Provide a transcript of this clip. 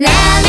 Now